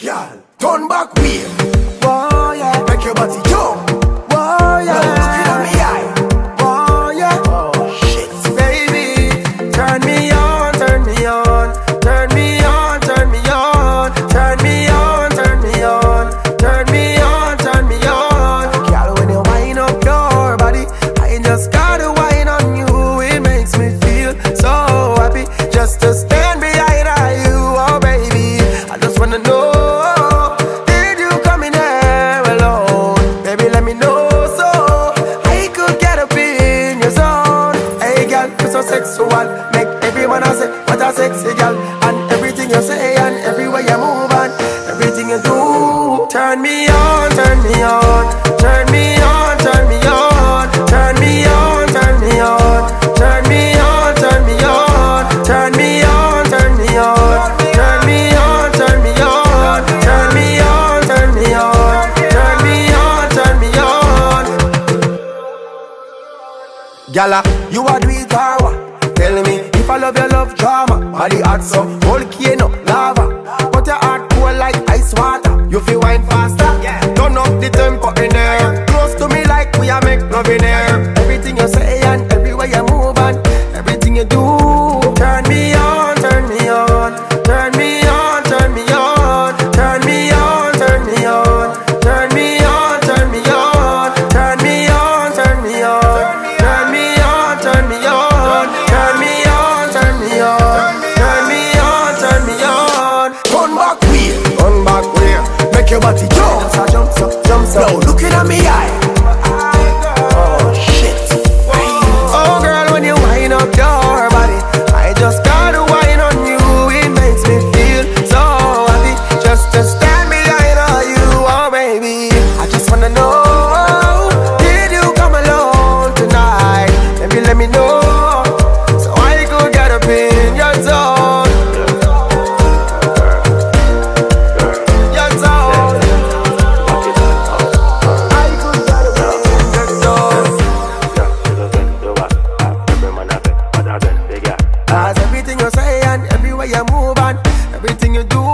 Girl, turn back way. So sexual. Make everyone say what a sexy girl. And everything you say and everywhere you move and everything you do. Turn me on, turn me on, turn me on, turn me on, turn me on, turn me on, turn me on, turn me on, turn me on, turn me on, turn me on, turn me on, turn me on, turn me on, turn me on, turn me on. You a do it or what? tell me If I love your love drama. Body hot so volcano lava. But your heart cool like ice water. You feel wine fast Yo, look at me eye. you move on. Everything you do